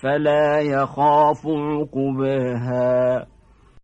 فلا يخاف عقباها.